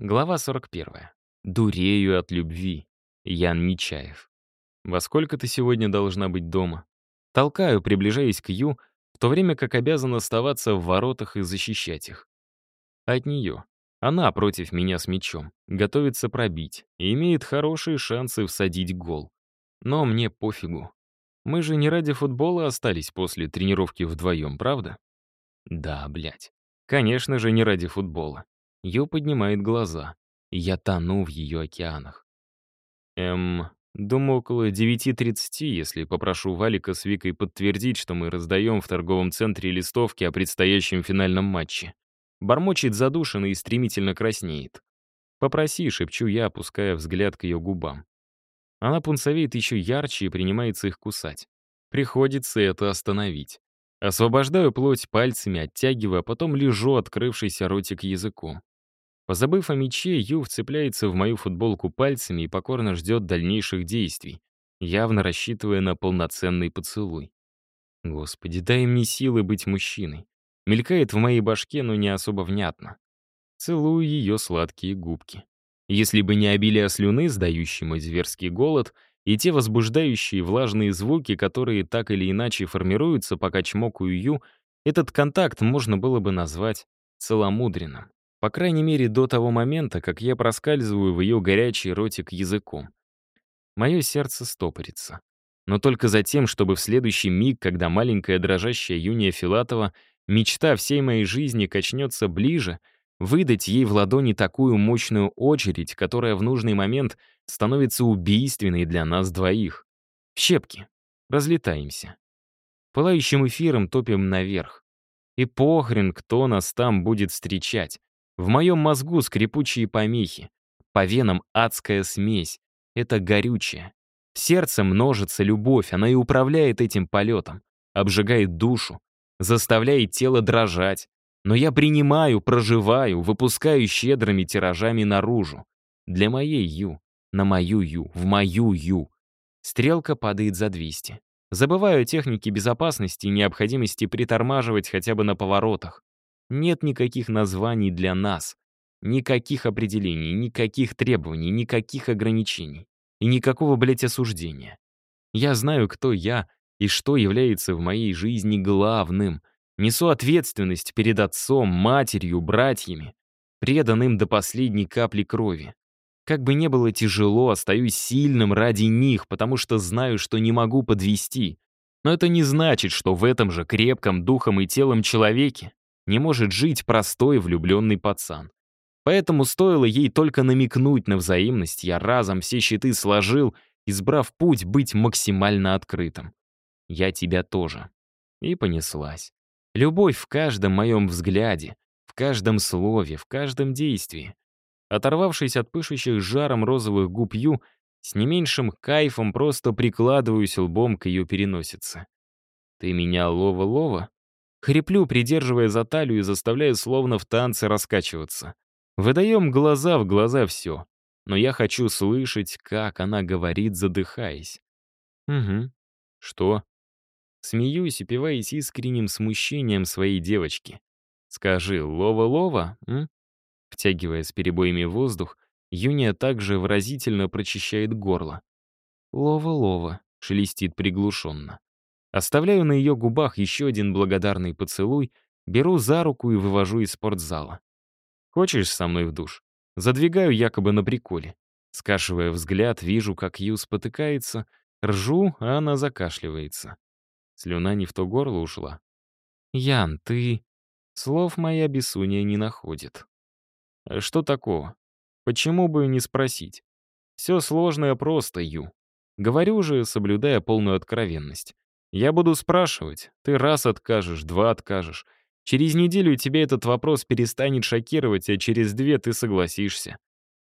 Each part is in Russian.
Глава 41. Дурею от любви. Ян Нечаев. Во сколько ты сегодня должна быть дома? Толкаю, приближаясь к Ю, в то время как обязан оставаться в воротах и защищать их. От нее. Она против меня с мячом, готовится пробить и имеет хорошие шансы всадить гол. Но мне пофигу. Мы же не ради футбола остались после тренировки вдвоем, правда? Да, блядь. Конечно же, не ради футбола. Ю поднимает глаза. Я тону в ее океанах. Эм, думаю, около 9.30, если попрошу Валика с Викой подтвердить, что мы раздаем в торговом центре листовки о предстоящем финальном матче. Бормочет задушенно и стремительно краснеет. «Попроси», — шепчу я, опуская взгляд к ее губам. Она пунцовеет еще ярче и принимается их кусать. Приходится это остановить. Освобождаю плоть пальцами, оттягивая, а потом лежу открывшийся ротик языком. Позабыв о мече, Ю вцепляется в мою футболку пальцами и покорно ждет дальнейших действий, явно рассчитывая на полноценный поцелуй. Господи, дай мне силы быть мужчиной. Мелькает в моей башке, но не особо внятно. Целую ее сладкие губки. Если бы не обилие слюны, сдающий мой зверский голод, и те возбуждающие влажные звуки, которые так или иначе формируются, пока чмокаю Ю, этот контакт можно было бы назвать целомудренным. По крайней мере, до того момента, как я проскальзываю в ее горячий ротик языком. Мое сердце стопорится. Но только за тем, чтобы в следующий миг, когда маленькая дрожащая Юния Филатова, мечта всей моей жизни качнется ближе, выдать ей в ладони такую мощную очередь, которая в нужный момент становится убийственной для нас двоих. В щепки. Разлетаемся. Пылающим эфиром топим наверх. И похрен, кто нас там будет встречать. В моем мозгу скрипучие помехи. По венам адская смесь. Это горючее. Сердце множится любовь, она и управляет этим полетом. Обжигает душу, заставляет тело дрожать. Но я принимаю, проживаю, выпускаю щедрыми тиражами наружу. Для моей Ю, на мою Ю, в мою Ю. Стрелка падает за 200. Забываю о технике безопасности и необходимости притормаживать хотя бы на поворотах. Нет никаких названий для нас, никаких определений, никаких требований, никаких ограничений и никакого, блядь, осуждения. Я знаю, кто я и что является в моей жизни главным. Несу ответственность перед отцом, матерью, братьями, преданным до последней капли крови. Как бы не было тяжело, остаюсь сильным ради них, потому что знаю, что не могу подвести. Но это не значит, что в этом же крепком духом и телом человеке не может жить простой влюбленный пацан. Поэтому стоило ей только намекнуть на взаимность, я разом все щиты сложил, избрав путь быть максимально открытым. Я тебя тоже. И понеслась. Любовь в каждом моем взгляде, в каждом слове, в каждом действии. Оторвавшись от пышущих жаром розовых губ Ю, с не меньшим кайфом просто прикладываюсь лбом к ее переносице. «Ты меня лова-лова?» Хриплю, придерживая за талию и заставляя словно в танце раскачиваться. Выдаем глаза в глаза все. Но я хочу слышать, как она говорит, задыхаясь. Угу. Что? Смеюсь, упиваясь искренним смущением своей девочки. Скажи, лова-лова? Втягивая с перебоями воздух, Юния также выразительно прочищает горло. «Лова-лова», — шелестит приглушенно. Оставляю на ее губах еще один благодарный поцелуй, беру за руку и вывожу из спортзала. «Хочешь со мной в душ?» Задвигаю якобы на приколе. Скашивая взгляд, вижу, как Ю спотыкается, ржу, а она закашливается. Слюна не в то горло ушла. «Ян, ты...» Слов моя бесунья не находит. «А что такого? Почему бы не спросить? Все сложное просто, Ю. Говорю же, соблюдая полную откровенность. Я буду спрашивать. Ты раз откажешь, два откажешь. Через неделю тебя этот вопрос перестанет шокировать, а через две ты согласишься.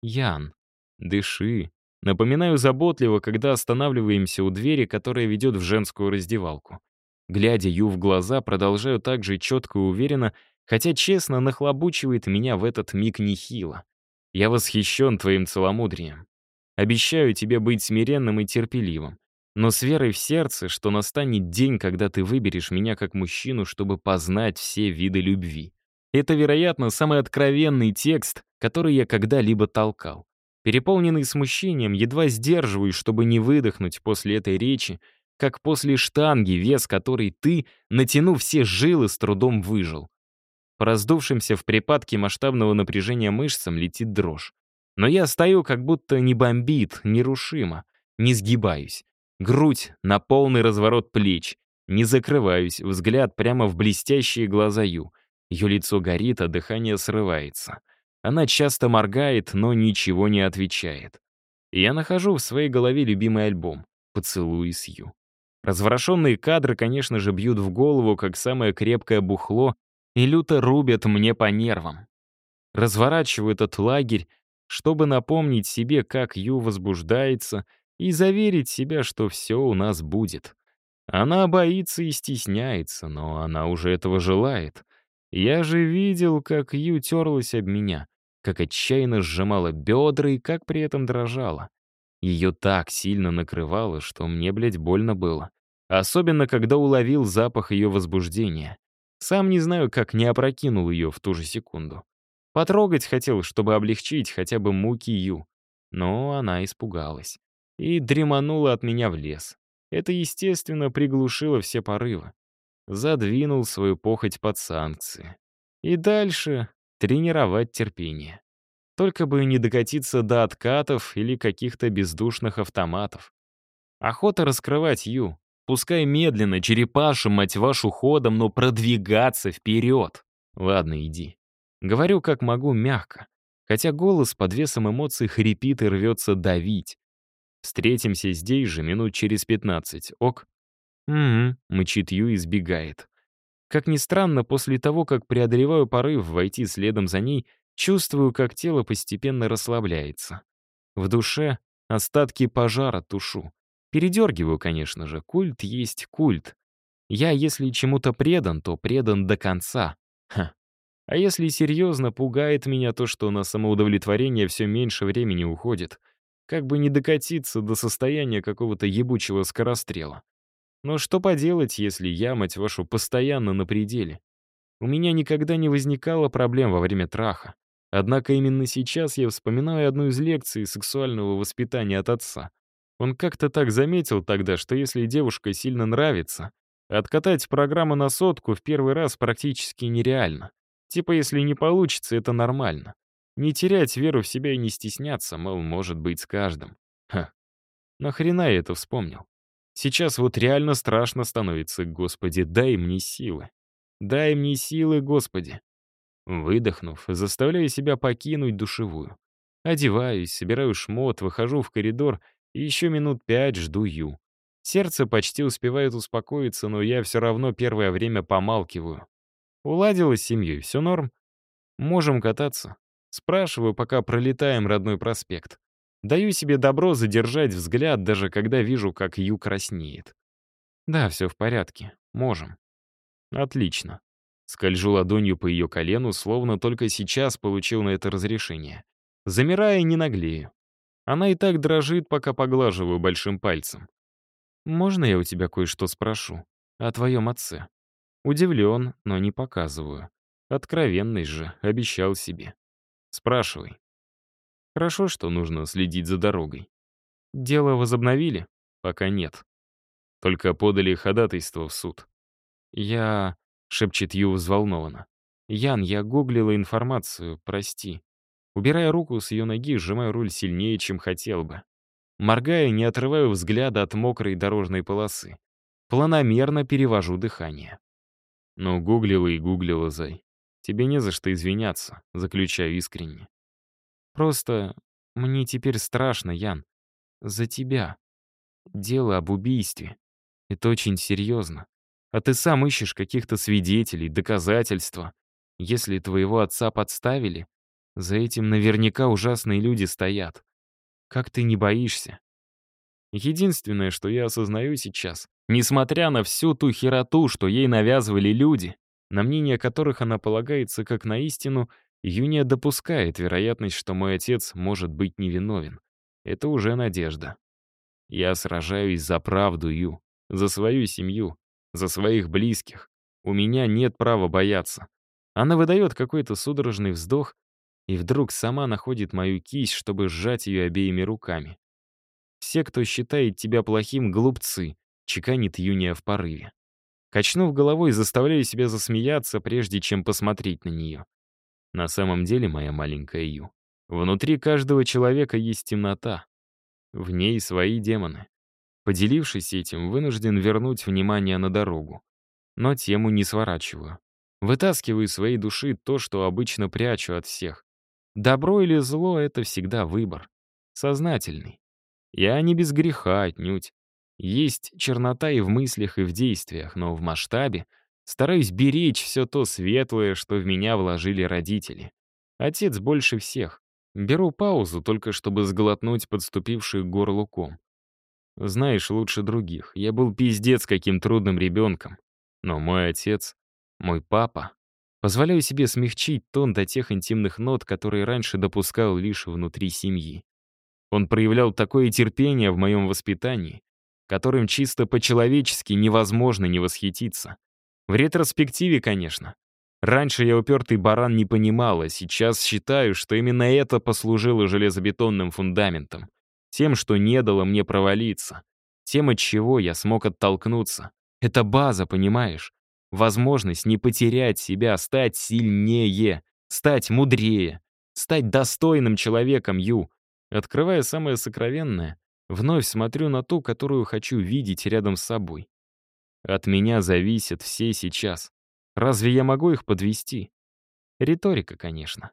Ян, дыши. Напоминаю заботливо, когда останавливаемся у двери, которая ведет в женскую раздевалку. Глядя Ю в глаза, продолжаю так же четко и уверенно, хотя честно нахлобучивает меня в этот миг нехило. Я восхищен твоим целомудрием. Обещаю тебе быть смиренным и терпеливым но с верой в сердце, что настанет день, когда ты выберешь меня как мужчину, чтобы познать все виды любви. Это, вероятно, самый откровенный текст, который я когда-либо толкал. Переполненный смущением, едва сдерживаюсь, чтобы не выдохнуть после этой речи, как после штанги, вес которой ты, натянув все жилы, с трудом выжил. По раздувшимся в припадке масштабного напряжения мышцам летит дрожь. Но я стою, как будто не бомбит, нерушимо, не сгибаюсь. Грудь на полный разворот плеч, не закрываюсь, взгляд прямо в блестящие глаза Ю. Ее лицо горит, а дыхание срывается. Она часто моргает, но ничего не отвечает. Я нахожу в своей голове любимый альбом «Поцелуй с Ю». Разворошенные кадры, конечно же, бьют в голову, как самое крепкое бухло, и люто рубят мне по нервам. Разворачиваю этот лагерь, чтобы напомнить себе, как Ю возбуждается, и заверить себя, что все у нас будет. Она боится и стесняется, но она уже этого желает. Я же видел, как Ю терлась об меня, как отчаянно сжимала бедра и как при этом дрожала. Ее так сильно накрывало, что мне, блядь, больно было. Особенно, когда уловил запах ее возбуждения. Сам не знаю, как не опрокинул ее в ту же секунду. Потрогать хотел, чтобы облегчить хотя бы муки Ю. Но она испугалась. И дреманула от меня в лес. Это, естественно, приглушило все порывы задвинул свою похоть под санкции. И дальше тренировать терпение. Только бы не докатиться до откатов или каких-то бездушных автоматов. Охота раскрывать Ю. Пускай медленно, черепашим, мать вашу, ходом, но продвигаться вперед. Ладно, иди. Говорю, как могу, мягко. Хотя голос под весом эмоций хрипит и рвется давить. Встретимся здесь же минут через пятнадцать, ок? «Угу», — мычит Ю и сбегает. Как ни странно, после того, как преодолеваю порыв войти следом за ней, чувствую, как тело постепенно расслабляется. В душе остатки пожара тушу. Передергиваю, конечно же, культ есть культ. Я, если чему-то предан, то предан до конца. Ха. А если серьезно, пугает меня то, что на самоудовлетворение все меньше времени уходит. Как бы не докатиться до состояния какого-то ебучего скорострела. Но что поделать, если я, мать вашу, постоянно на пределе? У меня никогда не возникало проблем во время траха. Однако именно сейчас я вспоминаю одну из лекций сексуального воспитания от отца. Он как-то так заметил тогда, что если девушка сильно нравится, откатать программу на сотку в первый раз практически нереально. Типа, если не получится, это нормально. Не терять веру в себя и не стесняться, мол, может быть с каждым. Ха. Нахрена я это вспомнил? Сейчас вот реально страшно становится, Господи, дай мне силы. Дай мне силы, Господи. Выдохнув, заставляю себя покинуть душевую. Одеваюсь, собираю шмот, выхожу в коридор и еще минут пять жду Ю. Сердце почти успевает успокоиться, но я все равно первое время помалкиваю. Уладилась с семьей, все норм? Можем кататься. Спрашиваю, пока пролетаем родной проспект. Даю себе добро задержать взгляд, даже когда вижу, как Ю краснеет. Да, все в порядке. Можем. Отлично. Скольжу ладонью по ее колену, словно только сейчас получил на это разрешение. Замирая, не наглею. Она и так дрожит, пока поглаживаю большим пальцем. «Можно я у тебя кое-что спрошу? О твоем отце?» Удивлен, но не показываю. Откровенный же, обещал себе. «Спрашивай». Хорошо, что нужно следить за дорогой. Дело возобновили? Пока нет. Только подали ходатайство в суд. Я... шепчет Ю взволнованно. Ян, я гуглила информацию, прости. Убирая руку с ее ноги, сжимаю руль сильнее, чем хотел бы. Моргая, не отрываю взгляда от мокрой дорожной полосы. Планомерно перевожу дыхание. Ну, гуглила и гуглила, Зай. Тебе не за что извиняться, заключаю искренне. Просто мне теперь страшно, Ян. За тебя. Дело об убийстве. Это очень серьезно. А ты сам ищешь каких-то свидетелей, доказательства. Если твоего отца подставили, за этим наверняка ужасные люди стоят. Как ты не боишься? Единственное, что я осознаю сейчас, несмотря на всю ту хероту, что ей навязывали люди, на мнение которых она полагается как на истину, Юния допускает вероятность, что мой отец может быть невиновен. Это уже надежда. Я сражаюсь за правду, Ю, за свою семью, за своих близких. У меня нет права бояться. Она выдает какой-то судорожный вздох и вдруг сама находит мою кисть, чтобы сжать ее обеими руками. «Все, кто считает тебя плохим, глупцы», — чеканит Юния в порыве. Качнув головой, заставляю себя засмеяться, прежде чем посмотреть на нее. На самом деле, моя маленькая Ю, внутри каждого человека есть темнота. В ней свои демоны. Поделившись этим, вынужден вернуть внимание на дорогу. Но тему не сворачиваю. Вытаскиваю из своей души то, что обычно прячу от всех. Добро или зло — это всегда выбор. Сознательный. Я не без греха отнюдь. Есть чернота и в мыслях, и в действиях, но в масштабе стараюсь беречь все то светлое, что в меня вложили родители. Отец больше всех. Беру паузу, только чтобы сглотнуть подступивший к горлу ком. Знаешь, лучше других. Я был пиздец каким трудным ребенком. Но мой отец, мой папа... Позволяю себе смягчить тон до тех интимных нот, которые раньше допускал лишь внутри семьи. Он проявлял такое терпение в моем воспитании, которым чисто по-человечески невозможно не восхититься. В ретроспективе, конечно. Раньше я упертый баран не понимал, а сейчас считаю, что именно это послужило железобетонным фундаментом. Тем, что не дало мне провалиться. Тем, от чего я смог оттолкнуться. Это база, понимаешь? Возможность не потерять себя, стать сильнее, стать мудрее, стать достойным человеком, Ю. Открывая самое сокровенное, вновь смотрю на ту, которую хочу видеть рядом с собой. От меня зависят все сейчас. Разве я могу их подвести? Риторика, конечно.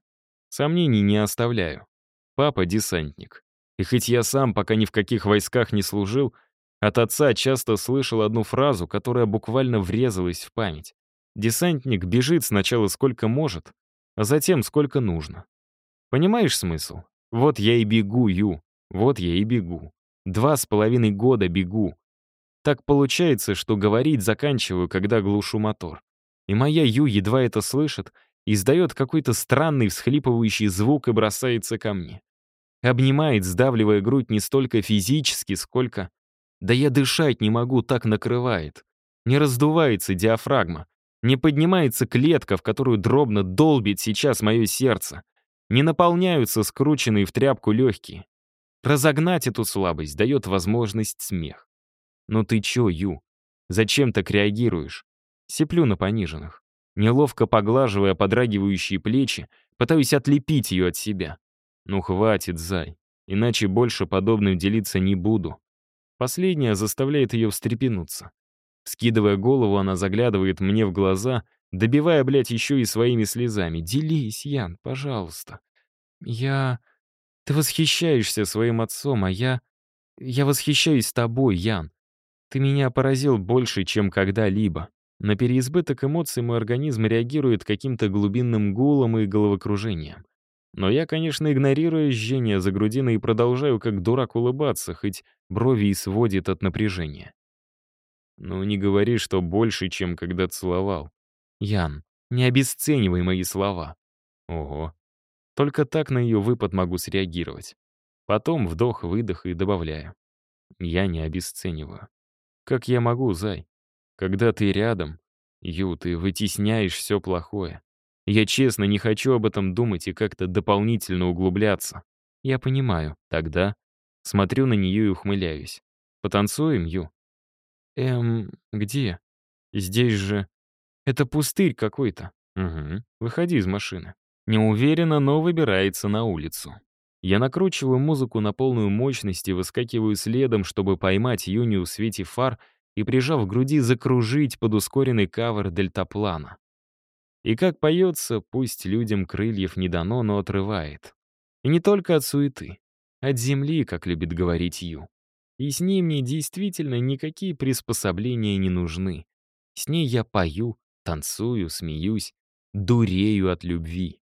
Сомнений не оставляю. Папа — десантник. И хоть я сам пока ни в каких войсках не служил, от отца часто слышал одну фразу, которая буквально врезалась в память. Десантник бежит сначала сколько может, а затем сколько нужно. Понимаешь смысл? Вот я и бегу, Ю. Вот я и бегу. Два с половиной года бегу. Так получается, что говорить заканчиваю, когда глушу мотор. И моя Ю едва это слышит, издает какой-то странный всхлипывающий звук и бросается ко мне. Обнимает, сдавливая грудь не столько физически, сколько да я дышать не могу, так накрывает. Не раздувается диафрагма. Не поднимается клетка, в которую дробно долбит сейчас мое сердце. Не наполняются скрученные в тряпку легкие. Разогнать эту слабость дает возможность смех. Но ты чё, Ю? Зачем так реагируешь? Сеплю на пониженных. Неловко поглаживая подрагивающие плечи, пытаюсь отлепить ее от себя. Ну хватит, зай, иначе больше подобным делиться не буду. Последняя заставляет ее встрепенуться. Скидывая голову, она заглядывает мне в глаза, добивая, блядь, еще и своими слезами. «Делись, Ян, пожалуйста. Я... Ты восхищаешься своим отцом, а я... Я восхищаюсь тобой, Ян. Ты меня поразил больше, чем когда-либо. На переизбыток эмоций мой организм реагирует каким-то глубинным гулом и головокружением. Но я, конечно, игнорирую жжение за грудиной и продолжаю как дурак улыбаться, хоть брови и сводит от напряжения. Ну, не говори, что больше, чем когда целовал. Ян, не обесценивай мои слова. Ого. Только так на ее выпад могу среагировать. Потом вдох-выдох и добавляю. Я не обесцениваю. Как я могу, зай? Когда ты рядом, Ю, ты вытесняешь все плохое. Я честно не хочу об этом думать и как-то дополнительно углубляться. Я понимаю. Тогда смотрю на нее и ухмыляюсь. Потанцуем, Ю? Эм, где? Здесь же... Это пустырь какой-то. Угу. Выходи из машины. Неуверенно, но выбирается на улицу. Я накручиваю музыку на полную мощность и выскакиваю следом, чтобы поймать Юнию в свете фар и, прижав к груди, закружить под ускоренный кавер дельтаплана. И как поется, пусть людям крыльев не дано, но отрывает. И не только от суеты, от земли, как любит говорить Ю. И с ней мне действительно никакие приспособления не нужны. С ней я пою, танцую, смеюсь, дурею от любви.